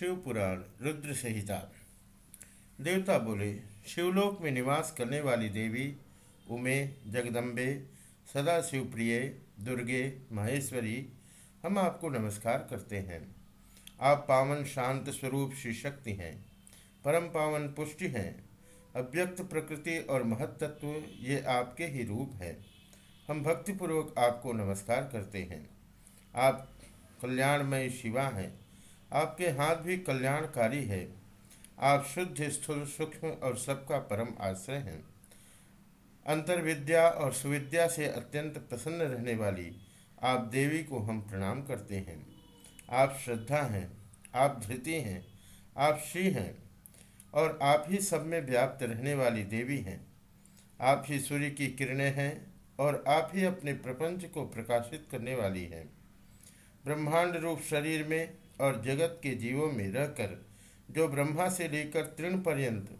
शिव पुराण रुद्र संहिता देवता बोले, शिवलोक में निवास करने वाली देवी, उमे, जगदम्बे, सदा शिवप्रिय, दुर्गे, महेश्वरी, हम आपको नमस्कार करते हैं। आप पावन शांत स्वरूप श्री शक्ति हैं, परम पावन पुष्टि हैं। अव्यक्त प्रकृति और महत्त्व ये आपके ही रूप हैं। हम भक्तिपूर्वक आपको नमस्कार करते हैं। आप कल्याणमय शिवा हैं। आपके हाथ भी कल्याणकारी है। आप शुद्ध, स्थूल, सूक्ष्म और सबका परम आश्रय हैं। अंतर्विद्या और सुविद्या से अत्यंत प्रसन्न रहने वाली आप देवी को हम प्रणाम करते हैं। आप श्रद्धा हैं, आप धृति हैं, आप श्री हैं और आप ही सब में व्याप्त रहने वाली देवी हैं। आप ही सूर्य की किरणें हैं और आप ही अपने प्रपंच को प्रकाशित करने वाली हैं। ब्रह्मांड रूप शरीर में और जगत के जीवों में रहकर, जो ब्रह्मा से लेकर तृण पर्यंत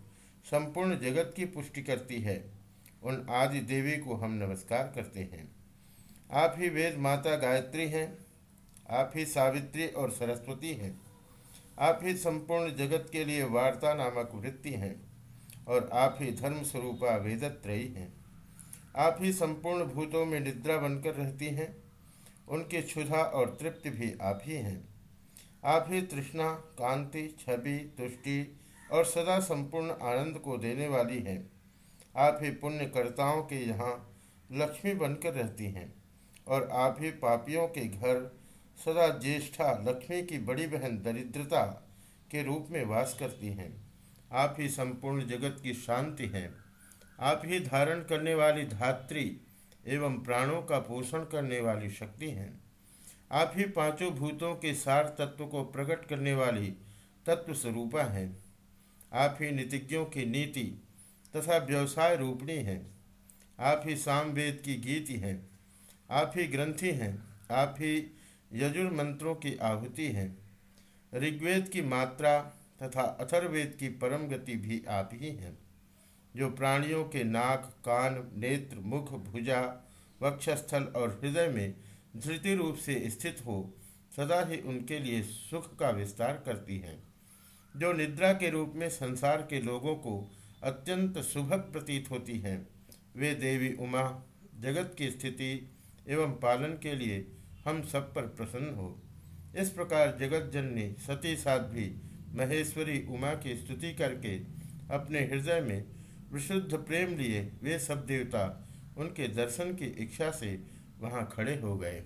संपूर्ण जगत की पुष्टि करती है, उन आदि देवी को हम नमस्कार करते हैं। आप ही वेद माता गायत्री हैं, आप ही सावित्री और सरस्वती हैं, आप ही संपूर्ण जगत के लिए वार्ता नामक वृत्ति हैं, और आप ही धर्म स्वरूपा वेदत्रयी हैं। आप ही संपूर्ण भूतों में निद्रा बनकर रहती हैं, उनकी क्षुधा और तृप्ति भी आप ही हैं। आप ही तृष्णा, कांति, छवि, तुष्टि और सदा संपूर्ण आनंद को देने वाली हैं। आप ही पुण्यकर्ताओं के यहाँ लक्ष्मी बनकर रहती हैं और आप ही पापियों के घर सदा ज्येष्ठा लक्ष्मी की बड़ी बहन दरिद्रता के रूप में वास करती हैं। आप ही संपूर्ण जगत की शांति हैं। आप ही धारण करने वाली धात्री एवं प्राणों का पोषण करने वाली शक्ति हैं। आप ही पाँचों भूतों के सार तत्व को प्रकट करने वाली तत्व स्वरूपा हैं। आप ही नीतिज्ञों की नीति तथा व्यवसाय रूपणी हैं। आप ही सामवेद की गीति हैं। आप ही ग्रंथि हैं। आप ही यजुर्मंत्रों की आहुति हैं। ऋग्वेद की मात्रा तथा अथर्वेद की परम गति भी आप ही हैं। जो प्राणियों के नाक, कान, नेत्र, मुख, भुजा, वक्षस्थल और हृदय में धृति रूप से स्थित हो, सदा ही उनके लिए सुख का विस्तार करती हैं। जो निद्रा के रूप में संसार के लोगों को अत्यंत सुभग प्रतीत होती है, वे देवी उमा, जगत की स्थिति एवं पालन के लिए हम सब पर प्रसन्न हो। इस प्रकार जगत जननी सती साध्वी महेश्वरी उमा की स्तुति करके अपने हृदय में विशुद्ध प्रेम लिए वे सब देवता उनके दर्शन की इच्छा से वहाँ खड़े हो गए।